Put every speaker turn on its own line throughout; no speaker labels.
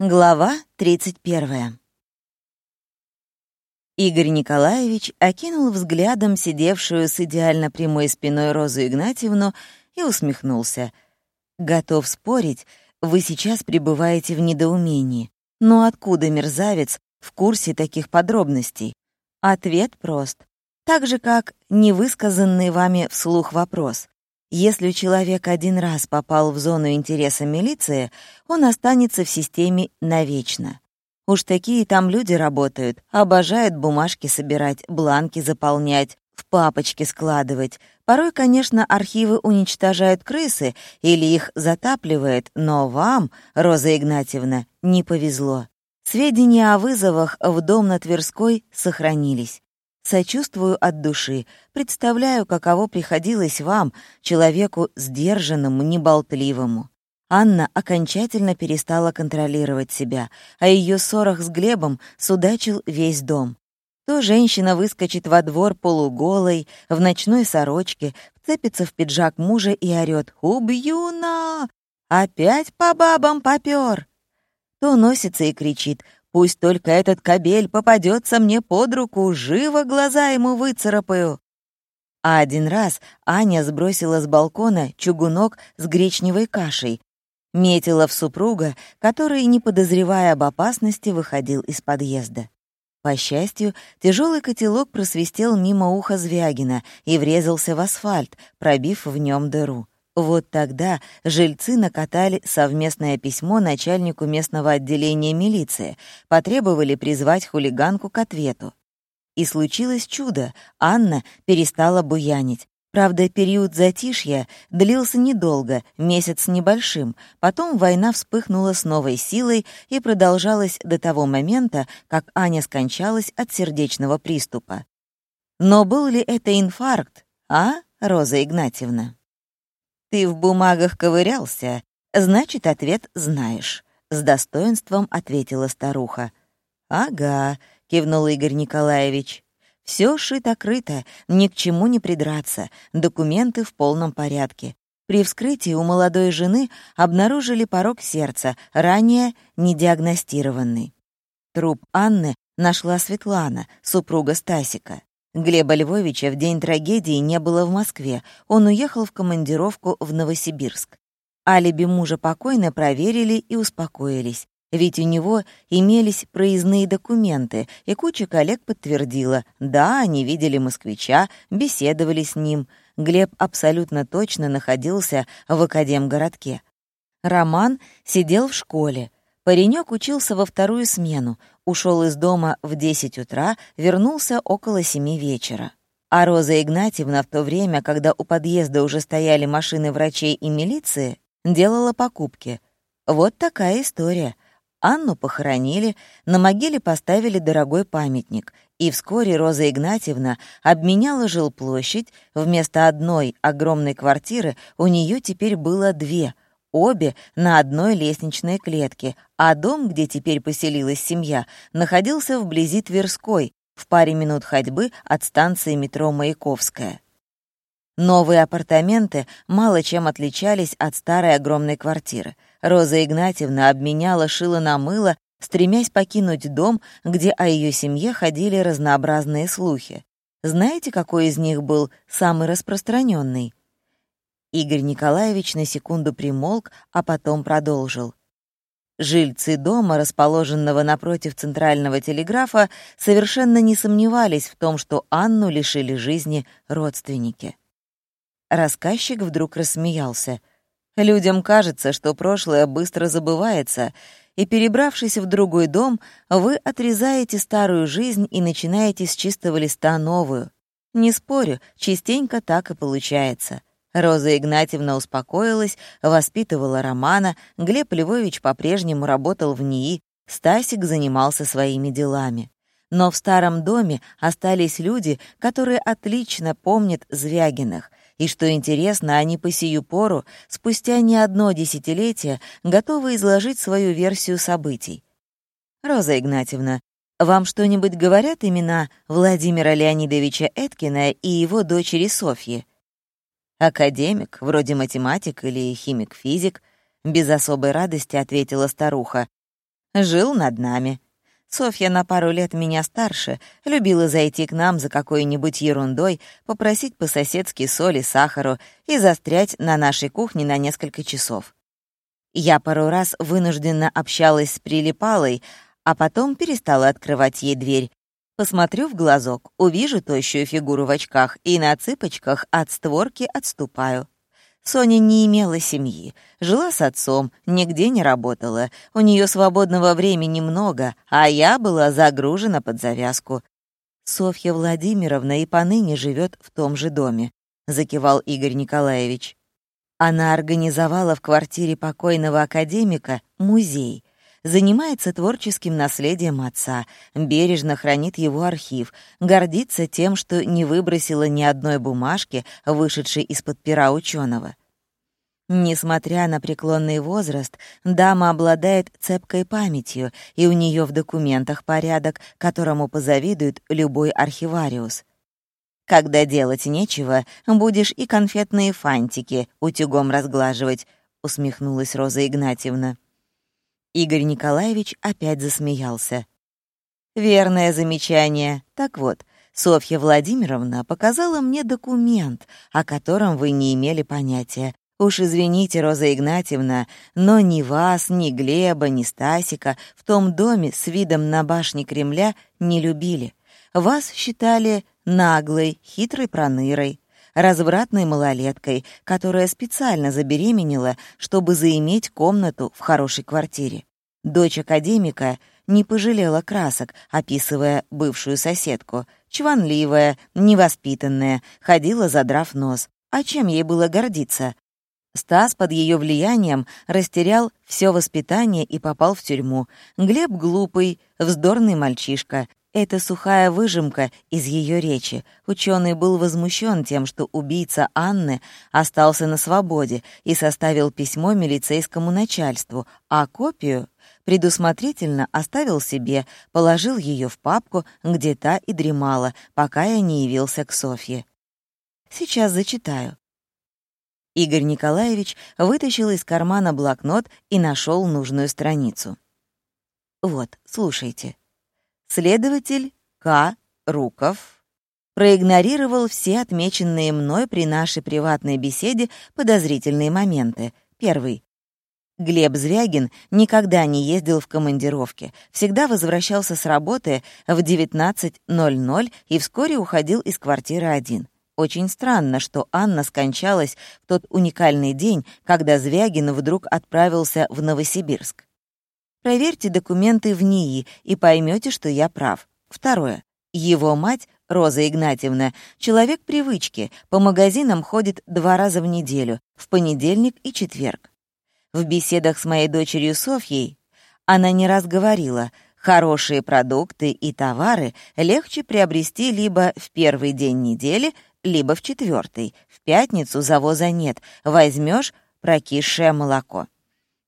Глава 31. Игорь Николаевич окинул взглядом сидевшую с идеально прямой спиной Розу Игнатьевну и усмехнулся. «Готов спорить, вы сейчас пребываете в недоумении. Но откуда мерзавец в курсе таких подробностей? Ответ прост. Так же, как невысказанный вами вслух вопрос. Если человек один раз попал в зону интереса милиции, он останется в системе навечно. Уж такие там люди работают, обожают бумажки собирать, бланки заполнять, в папочки складывать. Порой, конечно, архивы уничтожают крысы или их затапливает, но вам, Роза Игнатьевна, не повезло. Сведения о вызовах в дом на Тверской сохранились. Сочувствую от души, представляю, каково приходилось вам, человеку сдержанному, неболтливому. Анна окончательно перестала контролировать себя, а ее ссорах с Глебом судачил весь дом. То женщина выскочит во двор полуголой, в ночной сорочке, вцепится в пиджак мужа и орёт «Убью на! Опять по бабам попёр!» То носится и кричит Пусть только этот кобель попадется мне под руку, живо глаза ему выцарапаю. А один раз Аня сбросила с балкона чугунок с гречневой кашей, метила в супруга, который, не подозревая об опасности, выходил из подъезда. По счастью, тяжелый котелок просвистел мимо уха Звягина и врезался в асфальт, пробив в нем дыру. Вот тогда жильцы накатали совместное письмо начальнику местного отделения милиции, потребовали призвать хулиганку к ответу. И случилось чудо, Анна перестала буянить. Правда, период затишья длился недолго, месяц небольшим. Потом война вспыхнула с новой силой и продолжалась до того момента, как Аня скончалась от сердечного приступа. Но был ли это инфаркт, а, Роза Игнатьевна? «Ты в бумагах ковырялся, значит, ответ знаешь», — с достоинством ответила старуха. «Ага», — кивнул Игорь Николаевич. Все шито-крыто, ни к чему не придраться, документы в полном порядке. При вскрытии у молодой жены обнаружили порог сердца, ранее недиагностированный. Труп Анны нашла Светлана, супруга Стасика. Глеба Львовича в день трагедии не было в Москве, он уехал в командировку в Новосибирск. Алиби мужа покойно проверили и успокоились, ведь у него имелись проездные документы, и куча коллег подтвердила, да, они видели москвича, беседовали с ним. Глеб абсолютно точно находился в Академгородке. Роман сидел в школе. Паренек учился во вторую смену, ушел из дома в 10 утра, вернулся около 7 вечера. А Роза Игнатьевна в то время, когда у подъезда уже стояли машины врачей и милиции, делала покупки. Вот такая история. Анну похоронили, на могиле поставили дорогой памятник, и вскоре Роза Игнатьевна обменяла жилплощадь, вместо одной огромной квартиры у нее теперь было две — обе на одной лестничной клетке, а дом, где теперь поселилась семья, находился вблизи Тверской, в паре минут ходьбы от станции метро Маяковская. Новые апартаменты мало чем отличались от старой огромной квартиры. Роза Игнатьевна обменяла шило на мыло, стремясь покинуть дом, где о ее семье ходили разнообразные слухи. Знаете, какой из них был самый распространенный? Игорь Николаевич на секунду примолк, а потом продолжил. Жильцы дома, расположенного напротив центрального телеграфа, совершенно не сомневались в том, что Анну лишили жизни родственники. Рассказчик вдруг рассмеялся. Людям кажется, что прошлое быстро забывается, и, перебравшись в другой дом, вы отрезаете старую жизнь и начинаете с чистого листа новую. Не спорю, частенько так и получается. Роза Игнатьевна успокоилась, воспитывала Романа, Глеб Львович по-прежнему работал в НИИ, Стасик занимался своими делами. Но в старом доме остались люди, которые отлично помнят Звягиных, и, что интересно, они по сию пору, спустя не одно десятилетие, готовы изложить свою версию событий. «Роза Игнатьевна, вам что-нибудь говорят имена Владимира Леонидовича Эткина и его дочери Софьи?» Академик, вроде математик или химик-физик, без особой радости ответила старуха. Жил над нами. Софья на пару лет меня старше, любила зайти к нам за какой-нибудь ерундой, попросить по-соседски соли, сахару и застрять на нашей кухне на несколько часов. Я пару раз вынужденно общалась с прилипалой, а потом перестала открывать ей дверь. Посмотрю в глазок, увижу тощую фигуру в очках и на цыпочках от створки отступаю. Соня не имела семьи, жила с отцом, нигде не работала, у нее свободного времени много, а я была загружена под завязку. Софья Владимировна и поныне живет в том же доме, закивал Игорь Николаевич. Она организовала в квартире покойного академика музей, занимается творческим наследием отца, бережно хранит его архив, гордится тем, что не выбросила ни одной бумажки, вышедшей из-под пера ученого. Несмотря на преклонный возраст, дама обладает цепкой памятью, и у нее в документах порядок, которому позавидует любой архивариус. Когда делать нечего, будешь и конфетные фантики утюгом разглаживать, усмехнулась Роза Игнатьевна. Игорь Николаевич опять засмеялся. «Верное замечание. Так вот, Софья Владимировна показала мне документ, о котором вы не имели понятия. Уж извините, Роза Игнатьевна, но ни вас, ни Глеба, ни Стасика в том доме с видом на башни Кремля не любили. Вас считали наглой, хитрой пронырой развратной малолеткой, которая специально забеременела, чтобы заиметь комнату в хорошей квартире. Дочь академика не пожалела красок, описывая бывшую соседку. Чванливая, невоспитанная, ходила задрав нос. А чем ей было гордиться? Стас под ее влиянием растерял все воспитание и попал в тюрьму. Глеб глупый, вздорный мальчишка. Это сухая выжимка из ее речи. Ученый был возмущен тем, что убийца Анны остался на свободе и составил письмо милицейскому начальству, а копию предусмотрительно оставил себе, положил ее в папку, где та и дремала, пока я не явился к Софье. Сейчас зачитаю. Игорь Николаевич вытащил из кармана блокнот и нашел нужную страницу. Вот, слушайте. Следователь К. Руков проигнорировал все отмеченные мной при нашей приватной беседе подозрительные моменты. Первый. Глеб Звягин никогда не ездил в командировки, всегда возвращался с работы в 19.00 и вскоре уходил из квартиры один. Очень странно, что Анна скончалась в тот уникальный день, когда Звягин вдруг отправился в Новосибирск. Проверьте документы в НИИ и поймете, что я прав. Второе. Его мать, Роза Игнатьевна, человек привычки, по магазинам ходит два раза в неделю, в понедельник и четверг. В беседах с моей дочерью Софьей она не раз говорила, хорошие продукты и товары легче приобрести либо в первый день недели, либо в четвертый. В пятницу завоза нет, возьмешь прокисшее молоко.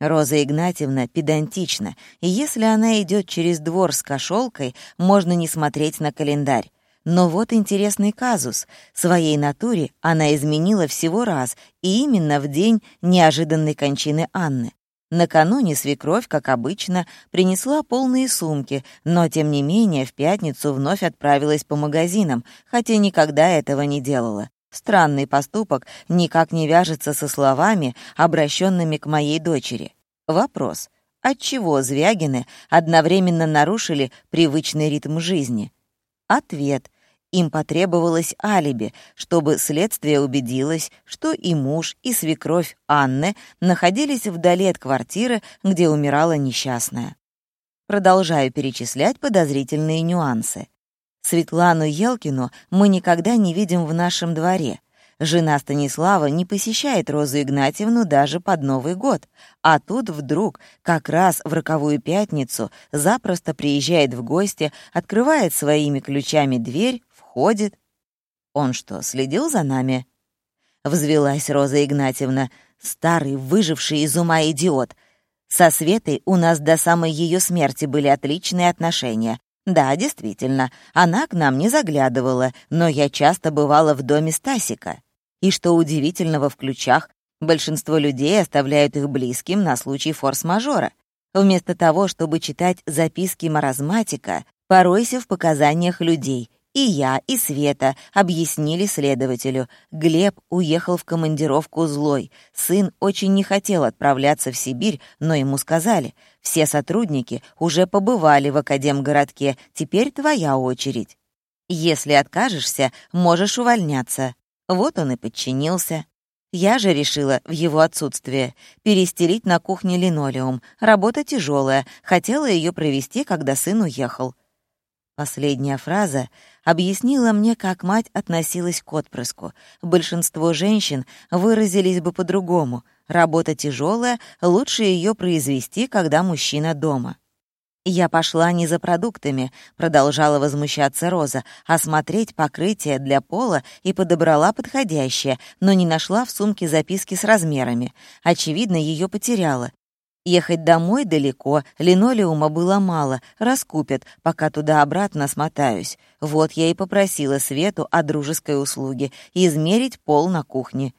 Роза Игнатьевна педантична, и если она идет через двор с кошелкой, можно не смотреть на календарь. Но вот интересный казус. Своей натуре она изменила всего раз, и именно в день неожиданной кончины Анны. Накануне свекровь, как обычно, принесла полные сумки, но, тем не менее, в пятницу вновь отправилась по магазинам, хотя никогда этого не делала. Странный поступок никак не вяжется со словами, обращенными к моей дочери. Вопрос. Отчего Звягины одновременно нарушили привычный ритм жизни? Ответ. Им потребовалось алиби, чтобы следствие убедилось, что и муж, и свекровь Анны находились вдали от квартиры, где умирала несчастная. Продолжаю перечислять подозрительные нюансы. Светлану Елкину мы никогда не видим в нашем дворе. Жена Станислава не посещает Розу Игнатьевну даже под Новый год. А тут вдруг, как раз в роковую пятницу, запросто приезжает в гости, открывает своими ключами дверь, входит. Он что, следил за нами? Взвелась Роза Игнатьевна, старый, выживший из ума идиот. Со Светой у нас до самой ее смерти были отличные отношения. Да, действительно, она к нам не заглядывала, но я часто бывала в доме Стасика. И что удивительного в ключах, большинство людей оставляют их близким на случай форс-мажора. Вместо того, чтобы читать записки маразматика, поройся в показаниях людей. И я, и Света объяснили следователю. Глеб уехал в командировку злой. Сын очень не хотел отправляться в Сибирь, но ему сказали. Все сотрудники уже побывали в Академгородке, теперь твоя очередь. Если откажешься, можешь увольняться. Вот он и подчинился. Я же решила в его отсутствие перестелить на кухне линолеум. Работа тяжелая, хотела ее провести, когда сын уехал. Последняя фраза объяснила мне, как мать относилась к отпрыску. Большинство женщин выразились бы по-другому. Работа тяжелая, лучше ее произвести, когда мужчина дома. «Я пошла не за продуктами», — продолжала возмущаться Роза, «осмотреть покрытие для пола и подобрала подходящее, но не нашла в сумке записки с размерами. Очевидно, ее потеряла. Ехать домой далеко, линолеума было мало, раскупят, пока туда-обратно смотаюсь. Вот я и попросила Свету о дружеской услуге — измерить пол на кухне».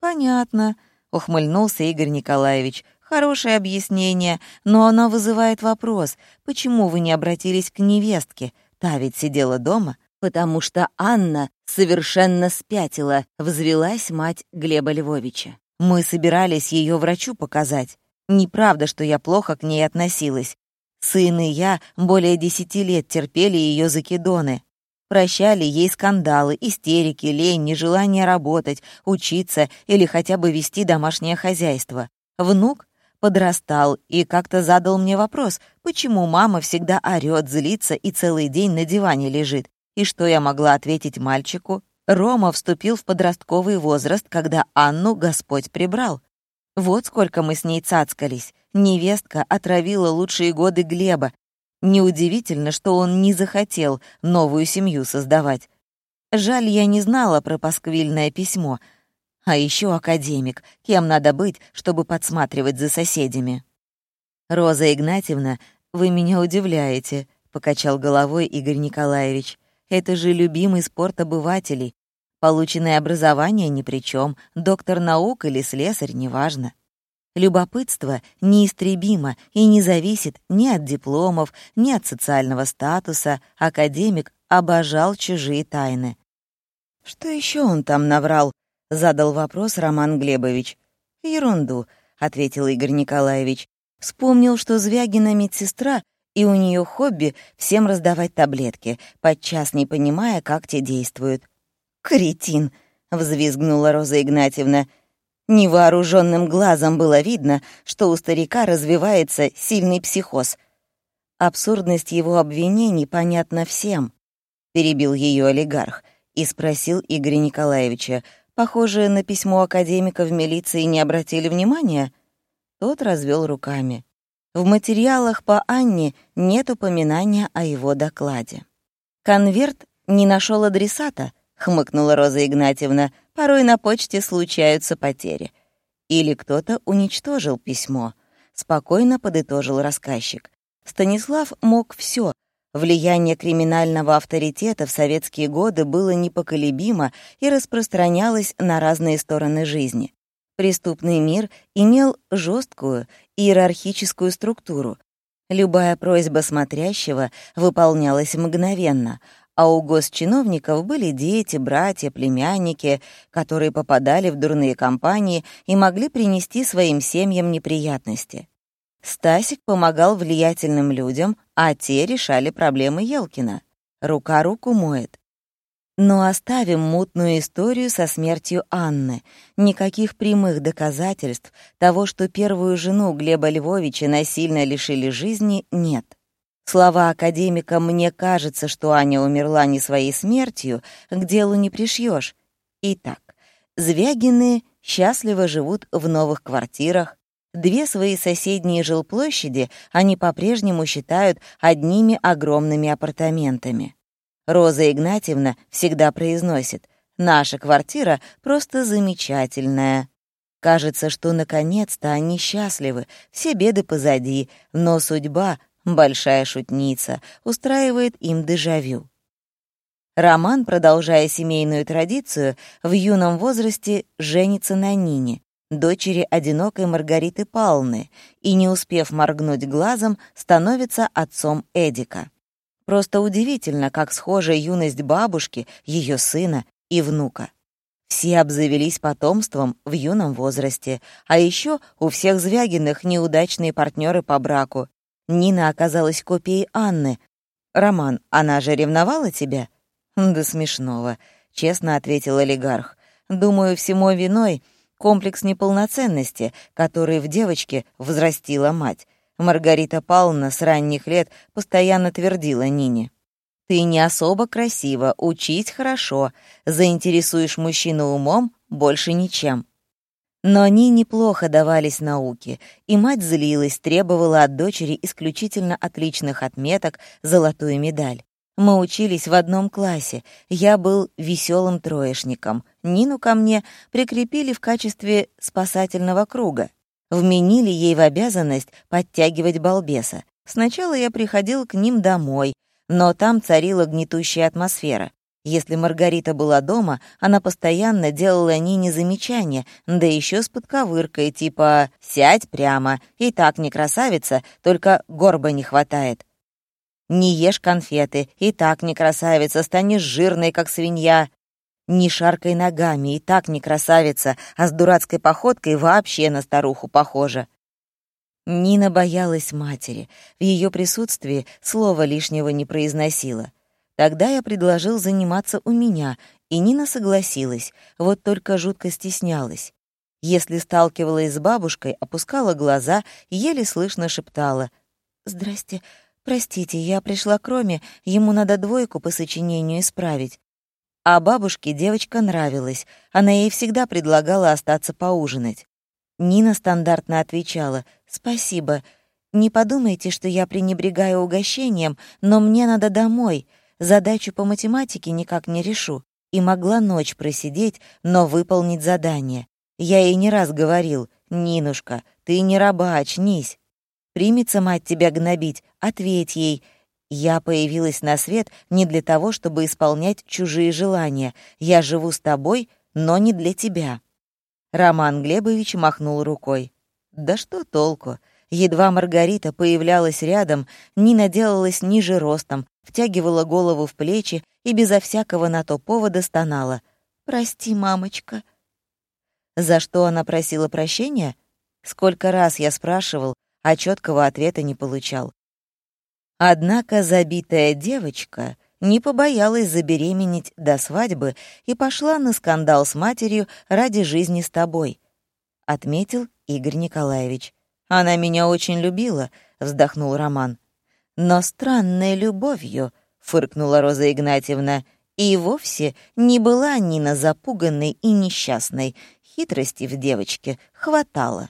«Понятно», — ухмыльнулся Игорь Николаевич. Хорошее объяснение, но оно вызывает вопрос, почему вы не обратились к невестке? Та ведь сидела дома. Потому что Анна совершенно спятила, взвелась мать Глеба Львовича. Мы собирались ее врачу показать. Неправда, что я плохо к ней относилась. Сын и я более десяти лет терпели ее закидоны. Прощали ей скандалы, истерики, лень, нежелание работать, учиться или хотя бы вести домашнее хозяйство. Внук подрастал и как-то задал мне вопрос, почему мама всегда орёт, злится и целый день на диване лежит. И что я могла ответить мальчику? Рома вступил в подростковый возраст, когда Анну Господь прибрал. Вот сколько мы с ней цацкались. Невестка отравила лучшие годы Глеба. Неудивительно, что он не захотел новую семью создавать. Жаль, я не знала про пасквильное письмо — а еще академик. Кем надо быть, чтобы подсматривать за соседями? «Роза Игнатьевна, вы меня удивляете», — покачал головой Игорь Николаевич. «Это же любимый спорт обывателей. Полученное образование ни при чем, доктор наук или слесарь, неважно. Любопытство неистребимо и не зависит ни от дипломов, ни от социального статуса. Академик обожал чужие тайны. Что еще он там наврал? — задал вопрос Роман Глебович. «Ерунду», — ответил Игорь Николаевич. Вспомнил, что Звягина медсестра, и у нее хобби всем раздавать таблетки, подчас не понимая, как те действуют. «Кретин!» — взвизгнула Роза Игнатьевна. Невооруженным глазом было видно, что у старика развивается сильный психоз. Абсурдность его обвинений понятна всем, — перебил ее олигарх и спросил Игоря Николаевича, Похоже, на письмо академика в милиции не обратили внимания. Тот развел руками. В материалах по Анне нет упоминания о его докладе. «Конверт не нашел адресата», — хмыкнула Роза Игнатьевна. «Порой на почте случаются потери. Или кто-то уничтожил письмо», — спокойно подытожил рассказчик. Станислав мог все, Влияние криминального авторитета в советские годы было непоколебимо и распространялось на разные стороны жизни. Преступный мир имел жесткую иерархическую структуру. Любая просьба смотрящего выполнялась мгновенно, а у госчиновников были дети, братья, племянники, которые попадали в дурные компании и могли принести своим семьям неприятности. Стасик помогал влиятельным людям, а те решали проблемы Елкина. Рука руку моет. Но оставим мутную историю со смертью Анны. Никаких прямых доказательств того, что первую жену Глеба Львовича насильно лишили жизни, нет. Слова академика «мне кажется, что Аня умерла не своей смертью» к делу не пришьешь. Итак, Звягины счастливо живут в новых квартирах, Две свои соседние жилплощади они по-прежнему считают одними огромными апартаментами. Роза Игнатьевна всегда произносит «Наша квартира просто замечательная». Кажется, что наконец-то они счастливы, все беды позади, но судьба, большая шутница, устраивает им дежавю. Роман, продолжая семейную традицию, в юном возрасте женится на Нине, дочери одинокой Маргариты Палны, и, не успев моргнуть глазом, становится отцом Эдика. Просто удивительно, как схожа юность бабушки, ее сына и внука. Все обзавелись потомством в юном возрасте, а еще у всех Звягиных неудачные партнеры по браку. Нина оказалась копией Анны. «Роман, она же ревновала тебя?» «Да смешного», — честно ответил олигарх. «Думаю, всему виной комплекс неполноценности, который в девочке взрастила мать. Маргарита Павловна с ранних лет постоянно твердила Нине. «Ты не особо красива, учись хорошо, заинтересуешь мужчину умом, больше ничем». Но они неплохо давались науке, и мать злилась, требовала от дочери исключительно отличных отметок, золотую медаль. Мы учились в одном классе, я был веселым троечником. Нину ко мне прикрепили в качестве спасательного круга. Вменили ей в обязанность подтягивать балбеса. Сначала я приходил к ним домой, но там царила гнетущая атмосфера. Если Маргарита была дома, она постоянно делала Нине замечания, да еще с подковыркой, типа «сядь прямо, и так не красавица, только горба не хватает». «Не ешь конфеты, и так не красавица, станешь жирной, как свинья». Не шаркой ногами, и так не красавица, а с дурацкой походкой вообще на старуху похожа. Нина боялась матери. В ее присутствии слова лишнего не произносила. Тогда я предложил заниматься у меня, и Нина согласилась, вот только жутко стеснялась. Если сталкивалась с бабушкой, опускала глаза еле слышно шептала. «Здрасте, простите, я пришла к Роме, ему надо двойку по сочинению исправить. А бабушке девочка нравилась, она ей всегда предлагала остаться поужинать. Нина стандартно отвечала «Спасибо. Не подумайте, что я пренебрегаю угощением, но мне надо домой. Задачу по математике никак не решу». И могла ночь просидеть, но выполнить задание. Я ей не раз говорил «Нинушка, ты не раба, очнись». Примется мать тебя гнобить, ответь ей — я появилась на свет не для того, чтобы исполнять чужие желания. Я живу с тобой, но не для тебя». Роман Глебович махнул рукой. «Да что толку?» Едва Маргарита появлялась рядом, Нина делалась ниже ростом, втягивала голову в плечи и безо всякого на то повода стонала. «Прости, мамочка». За что она просила прощения? Сколько раз я спрашивал, а четкого ответа не получал. Однако забитая девочка не побоялась забеременеть до свадьбы и пошла на скандал с матерью ради жизни с тобой, — отметил Игорь Николаевич. «Она меня очень любила», — вздохнул Роман. «Но странной любовью», — фыркнула Роза Игнатьевна, «и вовсе не была Нина запуганной и несчастной. Хитрости в девочке хватало».